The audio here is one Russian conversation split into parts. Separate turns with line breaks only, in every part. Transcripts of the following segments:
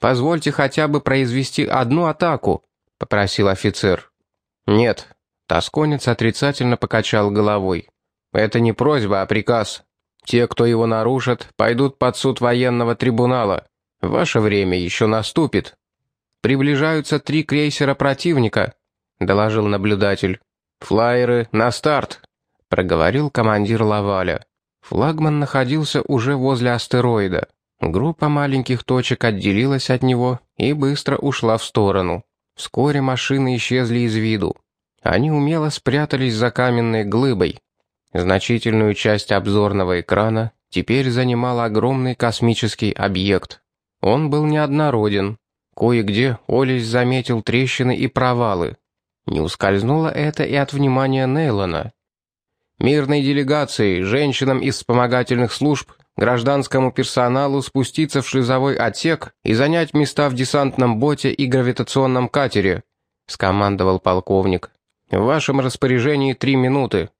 Позвольте хотя бы произвести одну атаку», — попросил офицер. «Нет», — тосконец отрицательно покачал головой. «Это не просьба, а приказ. Те, кто его нарушит, пойдут под суд военного трибунала. Ваше время еще наступит». «Приближаются три крейсера противника», — доложил наблюдатель. «Флайеры на старт», — проговорил командир Лаваля. Флагман находился уже возле астероида. Группа маленьких точек отделилась от него и быстро ушла в сторону. Вскоре машины исчезли из виду. Они умело спрятались за каменной глыбой. Значительную часть обзорного экрана теперь занимал огромный космический объект. Он был неоднороден. Кое-где Олесь заметил трещины и провалы. Не ускользнуло это и от внимания Нейлона. Мирной делегации, женщинам из вспомогательных служб, гражданскому персоналу спуститься в шлюзовой отсек и занять места в десантном боте и гравитационном катере», — скомандовал полковник. «В вашем распоряжении три минуты».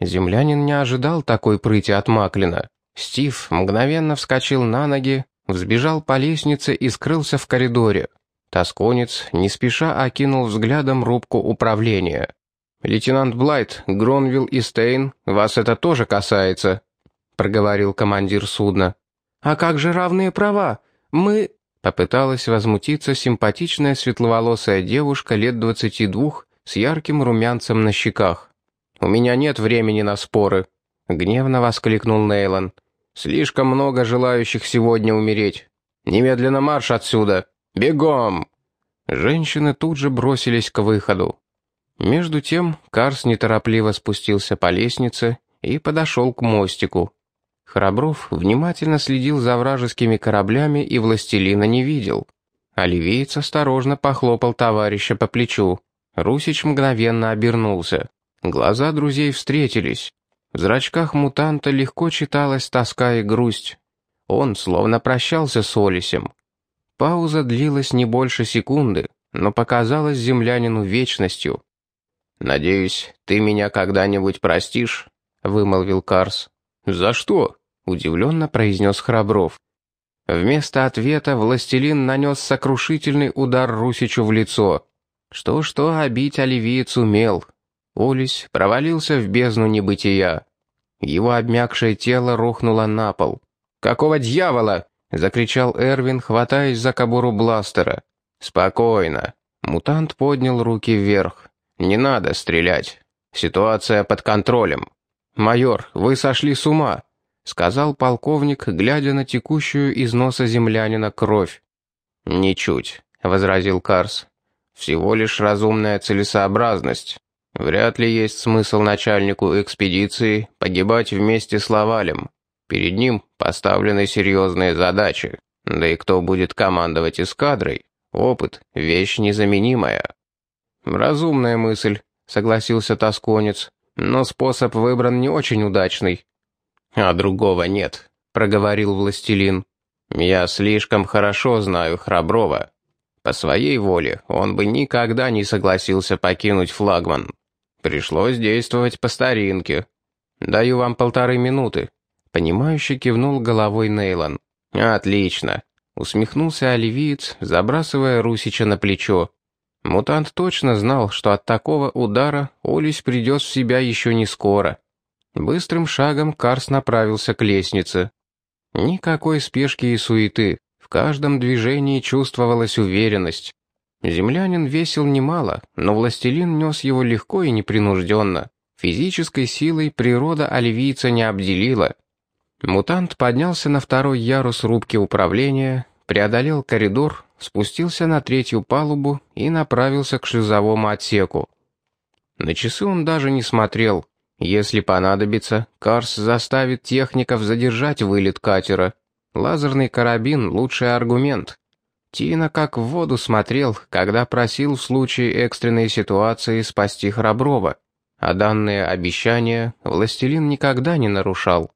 Землянин не ожидал такой прыти от Маклина. Стив мгновенно вскочил на ноги, взбежал по лестнице и скрылся в коридоре. Тосконец не спеша окинул взглядом рубку управления. «Лейтенант Блайт, Гронвилл и Стейн, вас это тоже касается», — проговорил командир судна. «А как же равные права? Мы...» Попыталась возмутиться симпатичная светловолосая девушка лет двадцати двух с ярким румянцем на щеках. «У меня нет времени на споры», — гневно воскликнул Нейлон. «Слишком много желающих сегодня умереть. Немедленно марш отсюда! Бегом!» Женщины тут же бросились к выходу. Между тем Карс неторопливо спустился по лестнице и подошел к мостику. Храбров внимательно следил за вражескими кораблями и властелина не видел. Оливиец осторожно похлопал товарища по плечу. Русич мгновенно обернулся. Глаза друзей встретились. В зрачках мутанта легко читалась тоска и грусть. Он словно прощался с Олисем. Пауза длилась не больше секунды, но показалась землянину вечностью. «Надеюсь, ты меня когда-нибудь простишь?» — вымолвил Карс. «За что?» — удивленно произнес Храбров. Вместо ответа властелин нанес сокрушительный удар Русичу в лицо. Что-что, обить оливиец умел. Олесь провалился в бездну небытия. Его обмякшее тело рухнуло на пол. «Какого дьявола?» — закричал Эрвин, хватаясь за кобуру бластера. «Спокойно». Мутант поднял руки вверх. «Не надо стрелять. Ситуация под контролем. Майор, вы сошли с ума», — сказал полковник, глядя на текущую из носа землянина кровь. «Ничуть», — возразил Карс. «Всего лишь разумная целесообразность. Вряд ли есть смысл начальнику экспедиции погибать вместе с Лавалем. Перед ним поставлены серьезные задачи. Да и кто будет командовать эскадрой? Опыт — вещь незаменимая». «Разумная мысль», — согласился тосконец, «но способ выбран не очень удачный». «А другого нет», — проговорил властелин. «Я слишком хорошо знаю Храброва. По своей воле он бы никогда не согласился покинуть флагман. Пришлось действовать по старинке. Даю вам полторы минуты». Понимающе кивнул головой Нейлон. «Отлично», — усмехнулся оливиец, забрасывая Русича на плечо. Мутант точно знал, что от такого удара Олесь придет в себя еще не скоро. Быстрым шагом Карс направился к лестнице. Никакой спешки и суеты, в каждом движении чувствовалась уверенность. Землянин весил немало, но властелин нес его легко и непринужденно. Физической силой природа оливийца не обделила. Мутант поднялся на второй ярус рубки управления, преодолел коридор, спустился на третью палубу и направился к шлюзовому отсеку. На часы он даже не смотрел. Если понадобится, Карс заставит техников задержать вылет катера. Лазерный карабин — лучший аргумент. Тина как в воду смотрел, когда просил в случае экстренной ситуации спасти Храброва, а данные обещания властелин никогда не нарушал.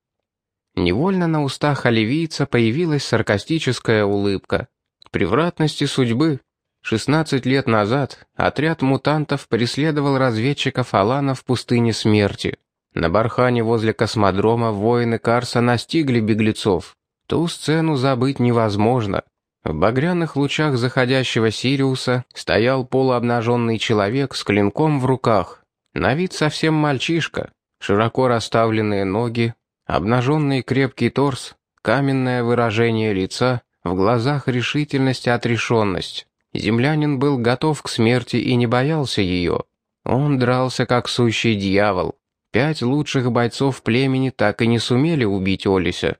Невольно на устах оливийца появилась саркастическая улыбка превратности судьбы. 16 лет назад отряд мутантов преследовал разведчиков Алана в пустыне смерти. На бархане возле космодрома воины Карса настигли беглецов. Ту сцену забыть невозможно. В багряных лучах заходящего Сириуса стоял полуобнаженный человек с клинком в руках. На вид совсем мальчишка, широко расставленные ноги, обнаженный крепкий торс, каменное выражение лица, в глазах решительность и отрешенность. Землянин был готов к смерти и не боялся ее. Он дрался как сущий дьявол. Пять лучших бойцов племени так и не сумели убить Олися.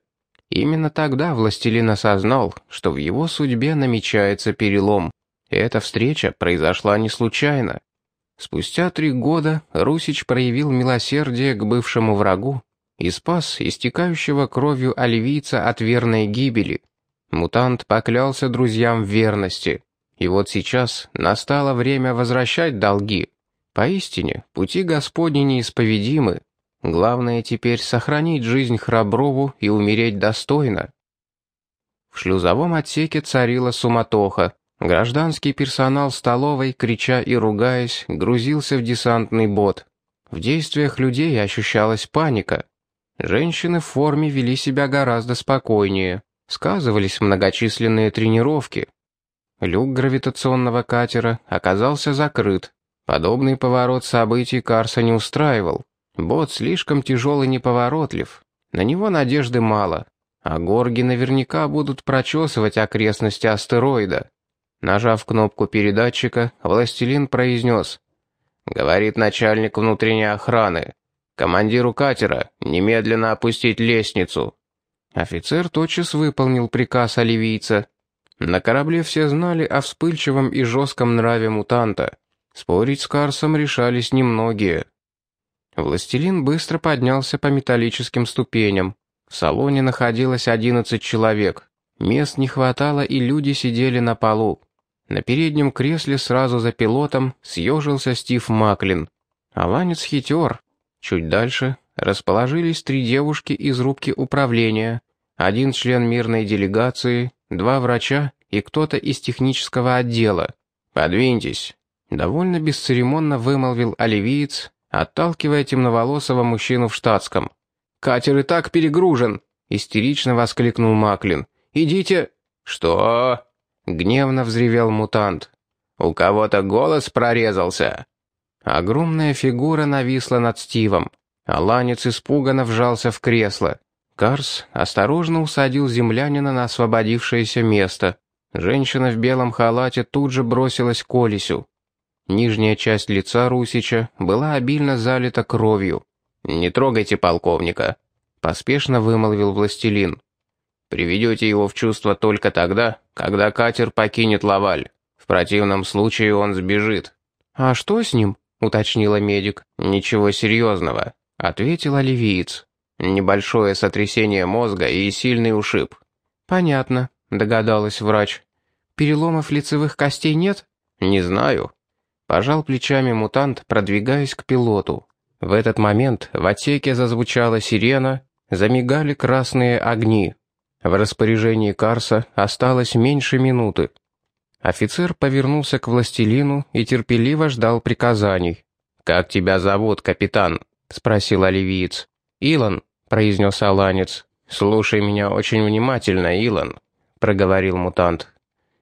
Именно тогда властелин осознал, что в его судьбе намечается перелом. Эта встреча произошла не случайно. Спустя три года Русич проявил милосердие к бывшему врагу и спас истекающего кровью оливийца от верной гибели. Мутант поклялся друзьям в верности. И вот сейчас настало время возвращать долги. Поистине, пути Господни неисповедимы. Главное теперь сохранить жизнь Храброву и умереть достойно. В шлюзовом отсеке царила суматоха. Гражданский персонал столовой, крича и ругаясь, грузился в десантный бот. В действиях людей ощущалась паника. Женщины в форме вели себя гораздо спокойнее. Сказывались многочисленные тренировки. Люк гравитационного катера оказался закрыт. Подобный поворот событий Карса не устраивал. Бот слишком тяжел и неповоротлив. На него надежды мало. А горги наверняка будут прочесывать окрестности астероида. Нажав кнопку передатчика, властелин произнес. «Говорит начальник внутренней охраны. Командиру катера немедленно опустить лестницу». Офицер тотчас выполнил приказ оливийца. На корабле все знали о вспыльчивом и жестком нраве мутанта. Спорить с Карсом решались немногие. Властелин быстро поднялся по металлическим ступеням. В салоне находилось одиннадцать человек. Мест не хватало, и люди сидели на полу. На переднем кресле сразу за пилотом съежился Стив Маклин. Аланец хитер. Чуть дальше расположились три девушки из рубки управления, один член мирной делегации, два врача и кто-то из технического отдела. «Подвиньтесь», — довольно бесцеремонно вымолвил оливиец, отталкивая темноволосого мужчину в штатском. «Катер и так перегружен!» — истерично воскликнул Маклин. «Идите...» «Что?» — гневно взревел мутант. «У кого-то голос прорезался!» Огромная фигура нависла над Стивом. Аланец испуганно вжался в кресло. Карс осторожно усадил землянина на освободившееся место. Женщина в белом халате тут же бросилась к Олесю. Нижняя часть лица Русича была обильно залита кровью. «Не трогайте полковника», — поспешно вымолвил властелин. «Приведете его в чувство только тогда, когда катер покинет Лаваль. В противном случае он сбежит». «А что с ним?» — уточнила медик. «Ничего серьезного», — ответил оливиец. «Небольшое сотрясение мозга и сильный ушиб».
«Понятно», — догадалась врач. «Переломов лицевых костей нет?»
«Не знаю», Пожал плечами мутант, продвигаясь к пилоту. В этот момент в отсеке зазвучала сирена, замигали красные огни. В распоряжении Карса осталось меньше минуты. Офицер повернулся к властелину и терпеливо ждал приказаний. «Как тебя зовут, капитан?» — спросил оливиец. «Илон», — произнес аланец. «Слушай меня очень внимательно, Илон», — проговорил мутант.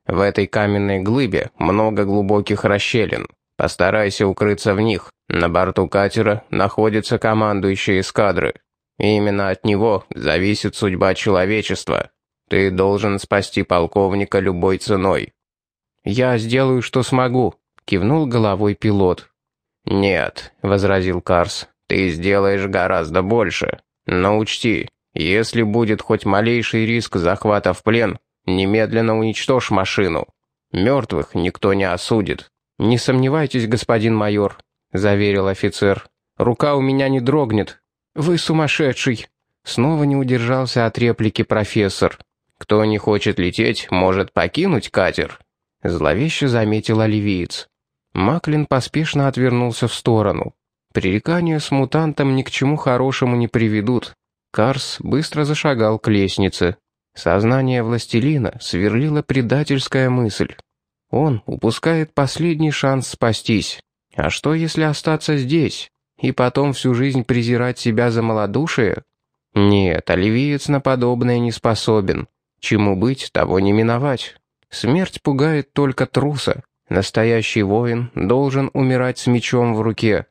В этой каменной глыбе много глубоких расщелин. Постарайся укрыться в них. На борту катера находится командующий эскадры. И именно от него зависит судьба человечества. Ты должен спасти полковника любой ценой».
«Я сделаю, что смогу», — кивнул головой пилот.
«Нет», — возразил Карс, — «ты сделаешь гораздо больше. Но учти, если будет хоть малейший риск захвата в плен, Немедленно уничтожь машину. Мертвых никто не осудит».
«Не сомневайтесь, господин майор», — заверил офицер. «Рука у меня не дрогнет». «Вы сумасшедший!» Снова не удержался от реплики профессор.
«Кто не хочет лететь, может покинуть катер», — зловеще заметил оливиец.
Маклин поспешно отвернулся в сторону. Пререкания с мутантом ни к чему хорошему не приведут. Карс быстро зашагал к лестнице. Сознание властелина сверлила предательская мысль. Он упускает последний шанс спастись. А что, если остаться здесь? И потом всю жизнь презирать себя за малодушие? Нет, оливиец на подобное не способен. Чему быть, того не миновать. Смерть пугает только труса. Настоящий воин должен умирать с мечом в руке.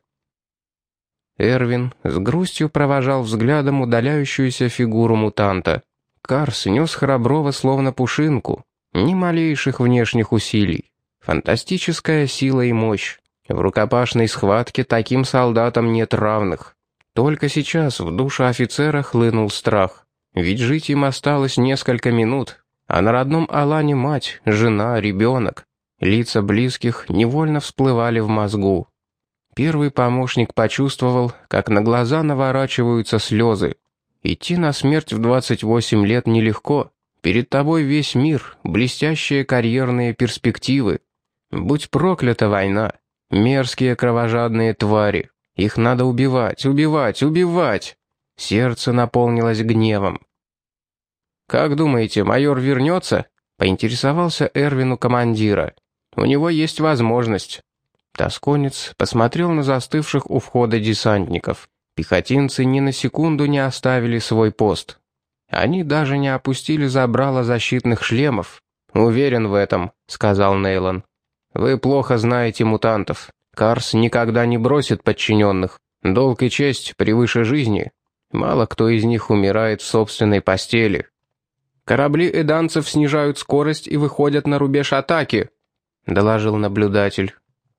Эрвин с грустью провожал взглядом удаляющуюся фигуру мутанта. Карс нес храброго словно пушинку. Ни малейших внешних усилий. Фантастическая сила и мощь. В рукопашной схватке таким солдатам нет равных. Только сейчас в душу офицера хлынул страх. Ведь жить им осталось несколько минут, а на родном Алане мать, жена, ребенок. Лица близких невольно всплывали в мозгу. Первый помощник почувствовал, как на глаза наворачиваются слезы. Идти на смерть в 28 лет нелегко. Перед тобой весь мир, блестящие карьерные перспективы. Будь проклята война. Мерзкие кровожадные твари. Их надо убивать, убивать, убивать. Сердце наполнилось гневом. «Как думаете, майор вернется?» — поинтересовался Эрвин у командира. «У него есть возможность». Тосконец посмотрел на застывших у входа десантников. Пехотинцы ни на секунду не оставили свой пост. Они даже не опустили забрало защитных шлемов. «Уверен в этом», — сказал Нейлон. «Вы плохо знаете мутантов. Карс никогда не бросит подчиненных. Долг и честь превыше жизни. Мало кто из них умирает в собственной постели. Корабли эданцев снижают скорость и выходят на рубеж атаки», — доложил наблюдатель.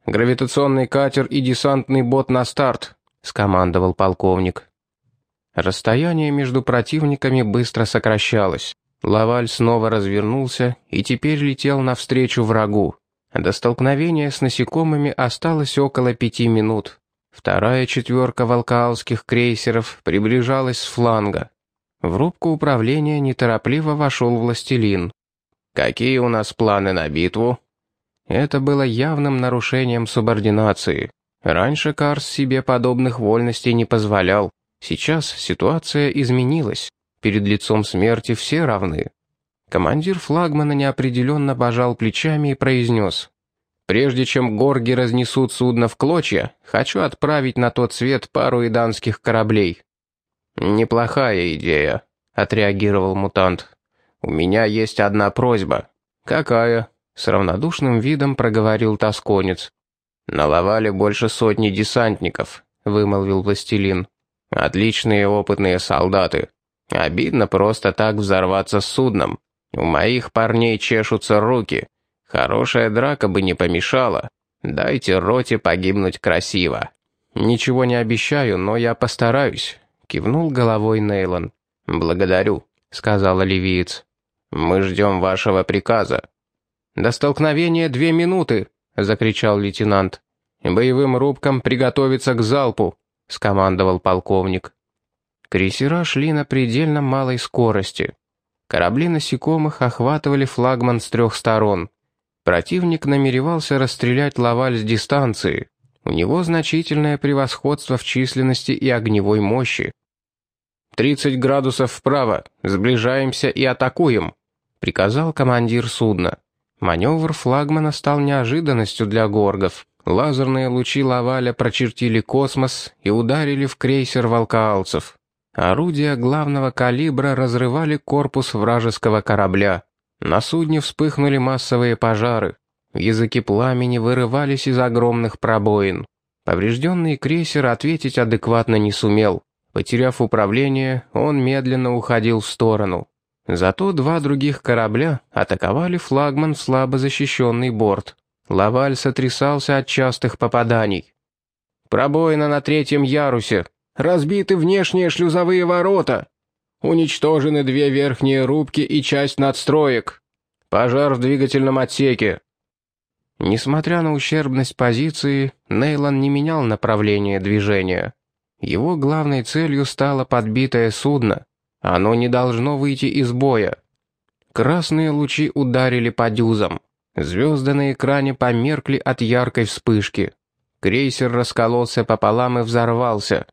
«Гравитационный катер и десантный бот на старт», — скомандовал полковник. Расстояние между противниками быстро сокращалось. Лаваль снова развернулся и теперь летел навстречу врагу. До столкновения с насекомыми осталось около пяти минут. Вторая четверка волкаалских крейсеров приближалась с фланга. В рубку управления неторопливо вошел властелин. «Какие у нас планы на битву?» Это было явным нарушением субординации. Раньше Карс себе подобных вольностей не позволял. Сейчас ситуация изменилась. Перед лицом смерти все равны. Командир флагмана неопределенно пожал плечами и произнес. «Прежде чем горги разнесут судно в клочья, хочу отправить на тот свет пару иданских кораблей». «Неплохая идея», — отреагировал мутант. «У меня есть одна просьба». «Какая?» С равнодушным видом проговорил тосконец. «Наловали больше сотни десантников», — вымолвил властелин. «Отличные опытные солдаты. Обидно просто так взорваться с судном. У моих парней чешутся руки. Хорошая драка бы не помешала. Дайте роте погибнуть красиво». «Ничего не обещаю, но я постараюсь», — кивнул головой Нейлон. «Благодарю», — сказал оливиец. «Мы ждем вашего приказа», «До столкновения две минуты!» — закричал лейтенант. «Боевым рубкам приготовиться к залпу!» — скомандовал полковник. Крейсера шли на предельно малой скорости. Корабли насекомых охватывали флагман с трех сторон. Противник намеревался расстрелять Лаваль с дистанции. У него значительное превосходство в численности и огневой мощи. «Тридцать градусов вправо, сближаемся и атакуем», — приказал командир судна. Маневр флагмана стал неожиданностью для горгов. Лазерные лучи Лаваля прочертили космос и ударили в крейсер волкаалцев. Орудия главного калибра разрывали корпус вражеского корабля. На судне вспыхнули массовые пожары. Языки пламени вырывались из огромных пробоин. Поврежденный крейсер ответить адекватно не сумел. Потеряв управление, он медленно уходил в сторону. Зато два других корабля атаковали флагман в слабо защищенный борт. Лаваль сотрясался от частых попаданий. «Пробоина на третьем ярусе! Разбиты внешние шлюзовые ворота! Уничтожены две верхние рубки и часть надстроек! Пожар в двигательном отсеке!» Несмотря на ущербность позиции, Нейлон не менял направление движения. Его главной целью стало подбитое судно — оно не должно выйти из боя. Красные лучи ударили по дюзам. Звезды на экране померкли от яркой вспышки. Крейсер раскололся пополам и взорвался.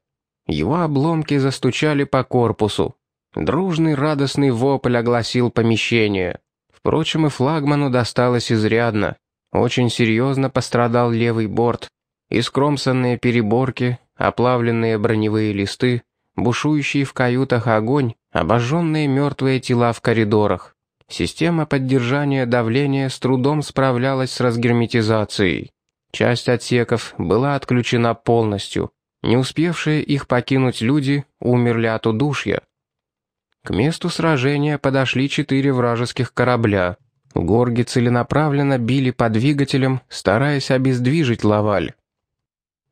Его обломки застучали по корпусу. Дружный радостный вопль огласил помещение. Впрочем, и флагману досталось изрядно. Очень серьезно пострадал левый борт. Искромсанные переборки, оплавленные броневые листы, бушующий в каютах огонь, обожженные мертвые тела в коридорах. Система поддержания давления с трудом справлялась с разгерметизацией. Часть отсеков была отключена полностью. Не успевшие их покинуть люди умерли от удушья. К месту сражения подошли четыре вражеских корабля. Горги целенаправленно били по двигателям, стараясь обездвижить Лаваль.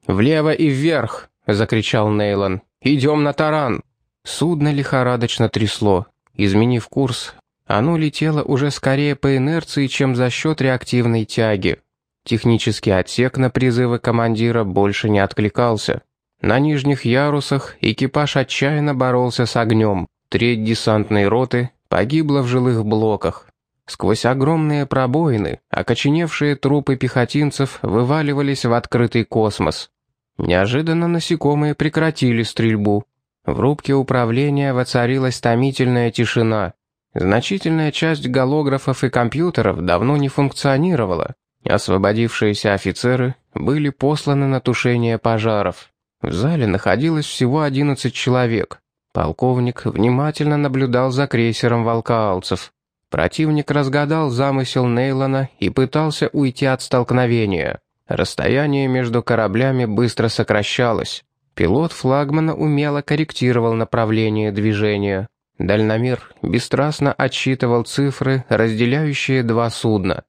«Влево и вверх!» — закричал Нейлон. «Идем на таран!»
Судно лихорадочно трясло. Изменив курс, оно летело уже скорее по инерции, чем за счет реактивной тяги. Технический отсек на призывы командира больше не откликался. На нижних ярусах экипаж отчаянно боролся с огнем. Треть десантной роты погибла в жилых блоках. Сквозь огромные пробоины окоченевшие трупы пехотинцев вываливались в открытый космос. Неожиданно насекомые прекратили стрельбу. В рубке управления воцарилась томительная тишина. Значительная часть голографов и компьютеров давно не функционировала. Освободившиеся офицеры были посланы на тушение пожаров. В зале находилось всего 11 человек. Полковник внимательно наблюдал за крейсером волкаалцев. Противник разгадал замысел Нейлона и пытался уйти от столкновения. Расстояние между кораблями быстро сокращалось. Пилот флагмана умело корректировал направление движения. Дальномер бесстрастно отсчитывал цифры, разделяющие два судна.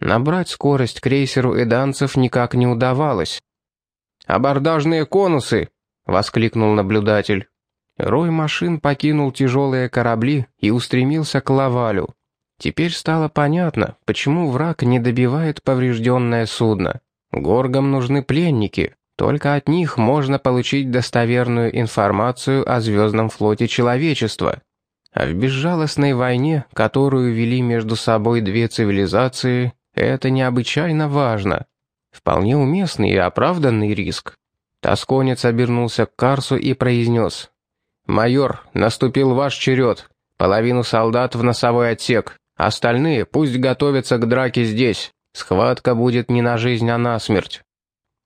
Набрать скорость крейсеру эданцев никак не удавалось.
«Абордажные конусы!» — воскликнул наблюдатель.
Рой машин покинул тяжелые корабли и устремился к Лавалю. Теперь стало понятно, почему враг не добивает поврежденное судно. Горгам нужны пленники, только от них можно получить достоверную информацию о звездном флоте человечества. А в безжалостной войне, которую вели между собой две цивилизации, это необычайно важно. Вполне уместный и оправданный риск. Тосконец обернулся к Карсу и произнес. «Майор, наступил ваш черед. Половину солдат в носовой отсек. Остальные пусть готовятся к драке здесь. Схватка будет не на жизнь, а на смерть».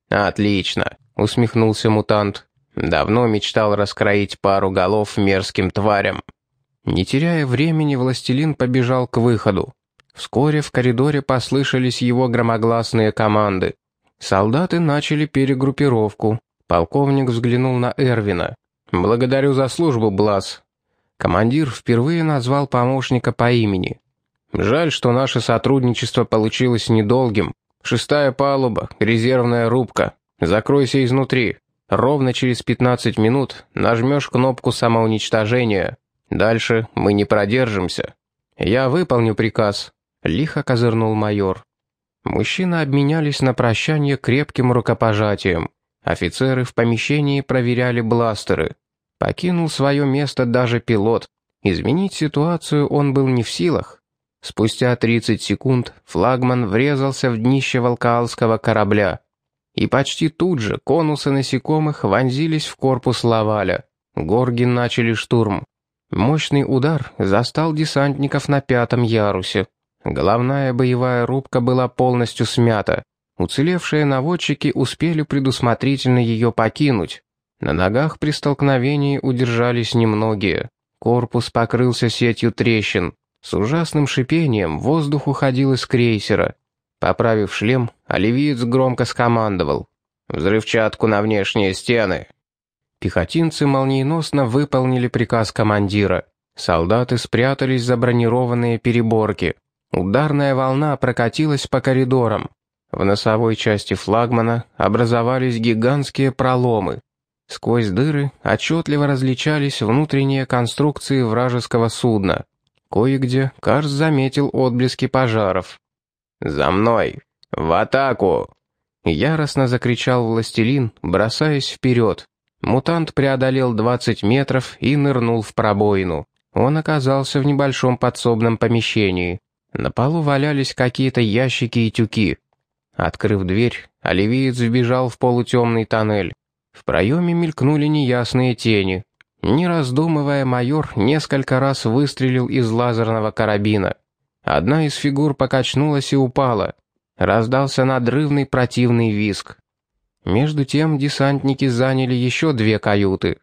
«Отлично», — усмехнулся мутант. «Давно мечтал раскроить пару голов мерзким тварям». Не теряя времени, властелин побежал к выходу. Вскоре в коридоре послышались его громогласные команды. Солдаты начали перегруппировку. Полковник взглянул на Эрвина. «Благодарю за службу, Блас». Командир впервые назвал помощника по имени. «Жаль, что наше сотрудничество получилось недолгим. Шестая палуба, резервная рубка. Закройся изнутри. Ровно через 15 минут нажмешь кнопку самоуничтожения. Дальше мы не продержимся. Я выполню приказ». Лихо козырнул майор. Мужчины обменялись на прощание крепким рукопожатием. Офицеры в помещении проверяли бластеры. Покинул свое место даже пилот. Изменить ситуацию он был не в силах. Спустя 30 секунд флагман врезался в днище волкаалского корабля. И почти тут же конусы насекомых вонзились в корпус Лаваля. Горги начали штурм. Мощный удар застал десантников на пятом ярусе. Головная боевая рубка была полностью смята. Уцелевшие наводчики успели предусмотрительно ее покинуть. На ногах при столкновении удержались немногие. Корпус покрылся сетью трещин. С ужасным шипением воздух уходил из крейсера. Поправив шлем, оливиец громко скомандовал. «Взрывчатку на внешние стены!» Пехотинцы молниеносно выполнили приказ командира. Солдаты спрятались за бронированные переборки. Ударная волна прокатилась по коридорам. В носовой части флагмана образовались гигантские проломы. Сквозь дыры отчетливо различались внутренние конструкции вражеского судна. Кое-где Карс заметил отблески пожаров. «За мной! В атаку!» Яростно закричал властелин, бросаясь вперед. Мутант преодолел 20 метров и нырнул в пробоину. Он оказался в небольшом подсобном помещении. На полу валялись какие-то ящики и тюки. Открыв дверь, оливиец вбежал в полутемный тоннель. В проеме мелькнули неясные тени. Не раздумывая, майор несколько раз выстрелил из лазерного карабина. Одна из фигур покачнулась и упала. Раздался надрывный противный визг. Между тем десантники заняли еще две каюты.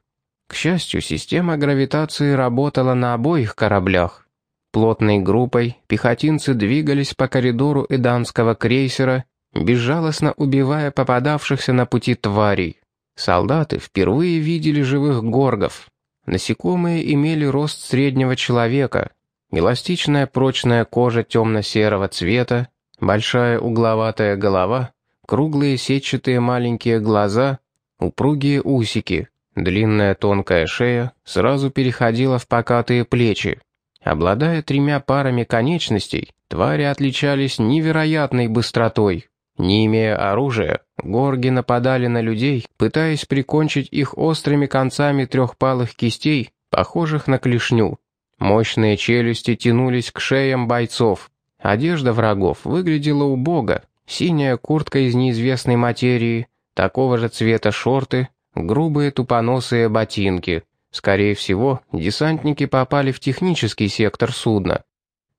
К счастью, система гравитации работала на обоих кораблях. Плотной группой пехотинцы двигались по коридору эданского крейсера, безжалостно убивая попадавшихся на пути тварей. Солдаты впервые видели живых горгов. Насекомые имели рост среднего человека, эластичная прочная кожа темно-серого цвета, большая угловатая голова, круглые сетчатые маленькие глаза, упругие усики, длинная тонкая шея сразу переходила в покатые плечи. Обладая тремя парами конечностей, твари отличались невероятной быстротой. Не имея оружия, горги нападали на людей, пытаясь прикончить их острыми концами трехпалых кистей, похожих на клешню. Мощные челюсти тянулись к шеям бойцов. Одежда врагов выглядела убого. Синяя куртка из неизвестной материи, такого же цвета шорты, грубые тупоносые ботинки. Скорее всего, десантники попали в технический сектор судна.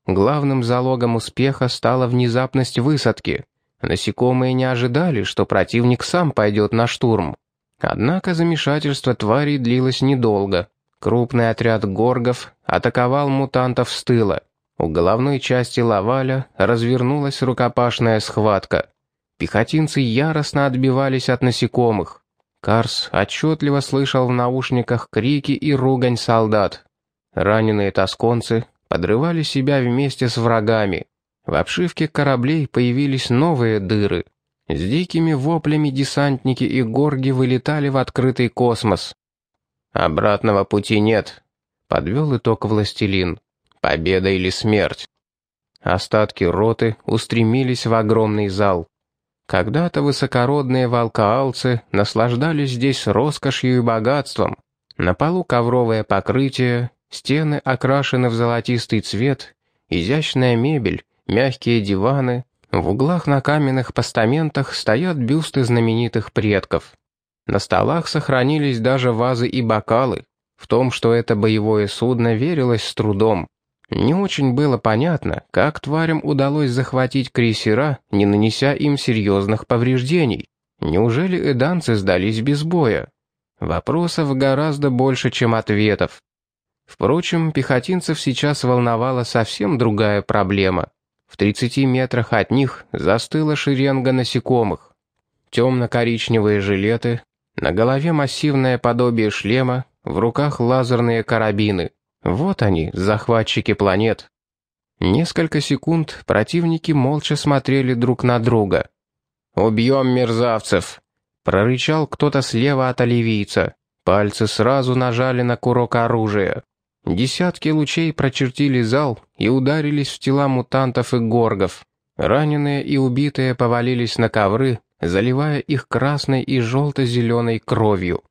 Главным залогом успеха стала внезапность высадки. Насекомые не ожидали, что противник сам пойдет на штурм. Однако замешательство тварей длилось недолго. Крупный отряд горгов атаковал мутантов с тыла. У головной части Лаваля развернулась рукопашная схватка. Пехотинцы яростно отбивались от насекомых. Карс отчетливо слышал в наушниках крики и ругань солдат. Раненые тосконцы подрывали себя вместе с врагами. В обшивке кораблей появились новые дыры. С дикими воплями десантники и горги вылетали в открытый космос. «Обратного пути нет», — подвел итог властелин. «Победа или смерть». Остатки роты устремились в огромный зал. Когда-то высокородные волкоалцы наслаждались здесь роскошью и богатством. На полу ковровое покрытие, стены окрашены в золотистый цвет, изящная мебель, мягкие диваны. В углах на каменных постаментах стоят бюсты знаменитых предков. На столах сохранились даже вазы и бокалы. В том, что это боевое судно, верилось с трудом. Не очень было понятно, как тварям удалось захватить крейсера, не нанеся им серьезных повреждений. Неужели эданцы сдались без боя? Вопросов гораздо больше, чем ответов. Впрочем, пехотинцев сейчас волновала совсем другая проблема. В 30 метрах от них застыла шеренга насекомых. Темно-коричневые жилеты, на голове массивное подобие шлема, в руках лазерные карабины. Вот они, захватчики планет. Несколько секунд противники молча смотрели друг на друга. «Убьем мерзавцев!» — прорычал кто-то слева от оливийца. Пальцы сразу нажали на курок оружия. Десятки лучей прочертили зал и ударились в тела мутантов и горгов. Раненые и убитые повалились на ковры, заливая их красной и желто-зеленой кровью.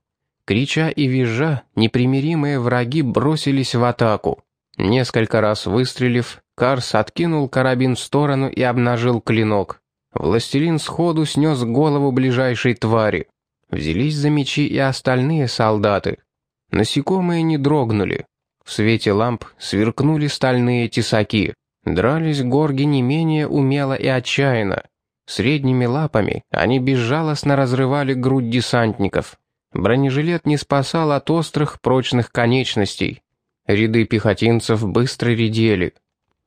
Крича и визжа, непримиримые враги бросились в атаку. Несколько раз выстрелив, Карс откинул карабин в сторону и обнажил клинок. Властелин сходу снес голову ближайшей твари. Взялись за мечи и остальные солдаты. Насекомые не дрогнули. В свете ламп сверкнули стальные тесаки. Дрались горги не менее умело и отчаянно. Средними лапами они безжалостно разрывали грудь десантников. Бронежилет не спасал от острых прочных конечностей. Ряды пехотинцев быстро редели.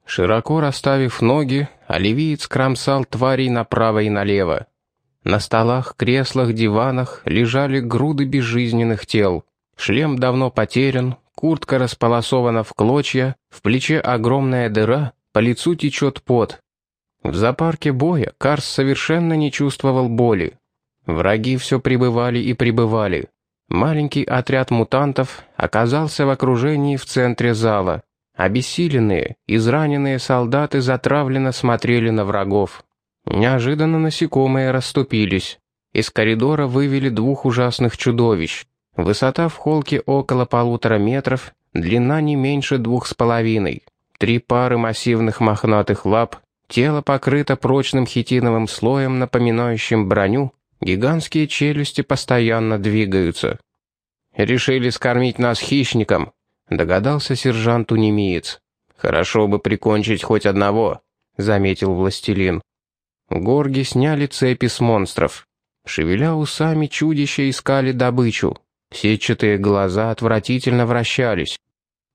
Широко расставив ноги, оливиец кромсал тварей направо и налево. На столах, креслах, диванах лежали груды безжизненных тел. Шлем давно потерян, куртка располосована в клочья, в плече огромная дыра, по лицу течет пот. В запарке боя Карс совершенно не чувствовал боли. Враги все прибывали и прибывали. Маленький отряд мутантов оказался в окружении в центре зала. Обессиленные, израненные солдаты затравленно смотрели на врагов. Неожиданно насекомые расступились. Из коридора вывели двух ужасных чудовищ. Высота в холке около полутора метров, длина не меньше двух с половиной. Три пары массивных мохнатых лап, тело покрыто прочным хитиновым слоем, напоминающим броню, Гигантские челюсти постоянно двигаются. «Решили скормить нас хищником», — догадался сержант-унемиец. «Хорошо бы прикончить хоть одного», — заметил властелин. Горги сняли цепи с монстров. Шевеля усами, чудища искали добычу. Сетчатые глаза отвратительно вращались.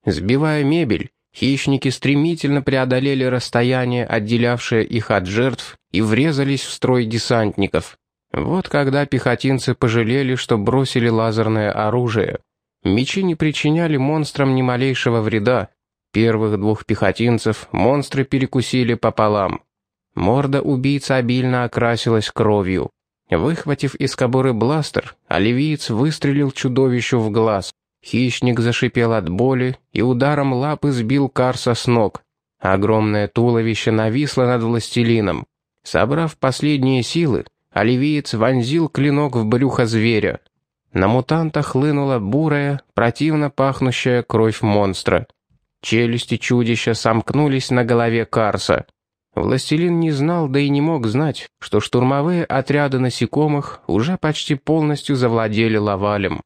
Сбивая мебель, Хищники стремительно преодолели расстояние, отделявшее их от жертв, и врезались в строй десантников. Вот когда пехотинцы пожалели, что бросили лазерное оружие. Мечи не причиняли монстрам ни малейшего вреда. Первых двух пехотинцев монстры перекусили пополам. Морда убийцы обильно окрасилась кровью. Выхватив из кобуры бластер, оливиец выстрелил чудовищу в глаз. Хищник зашипел от боли и ударом лапы сбил Карса с ног. Огромное туловище нависло над властелином. Собрав последние силы, оливиец вонзил клинок в брюхо зверя. На мутанта хлынула бурая, противно пахнущая кровь монстра. Челюсти чудища сомкнулись на голове Карса. Властелин не знал, да и не мог знать, что штурмовые отряды насекомых уже почти полностью завладели Лавалем.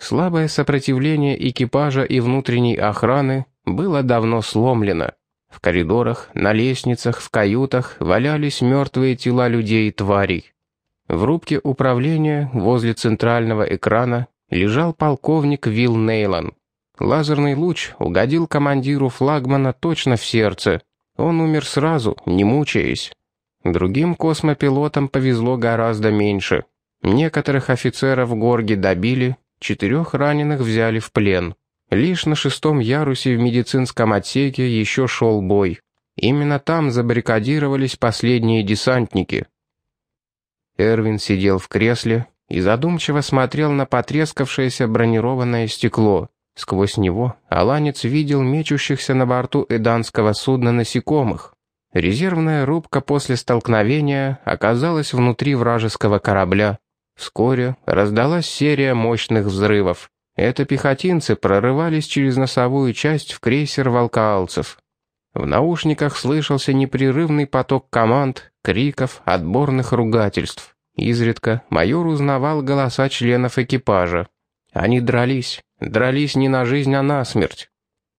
Слабое сопротивление экипажа и внутренней охраны было давно сломлено. В коридорах, на лестницах, в каютах валялись мертвые тела людей и тварей. В рубке управления возле центрального экрана лежал полковник Вилл Нейлан. Лазерный луч угодил командиру флагмана точно в сердце. Он умер сразу, не мучаясь. Другим космопилотам повезло гораздо меньше. Некоторых офицеров Горги добили, четырех раненых взяли в плен. Лишь на шестом ярусе в медицинском отсеке еще шел бой. Именно там забаррикадировались последние десантники. Эрвин сидел в кресле и задумчиво смотрел на потрескавшееся бронированное стекло. Сквозь него Аланец видел мечущихся на борту эданского судна насекомых. Резервная рубка после столкновения оказалась внутри вражеского корабля. Вскоре раздалась серия мощных взрывов. Это пехотинцы прорывались через носовую часть в крейсер волкаалцев. В наушниках слышался непрерывный поток команд, криков, отборных ругательств. Изредка майор узнавал голоса членов экипажа. Они дрались, дрались не на жизнь, а на смерть.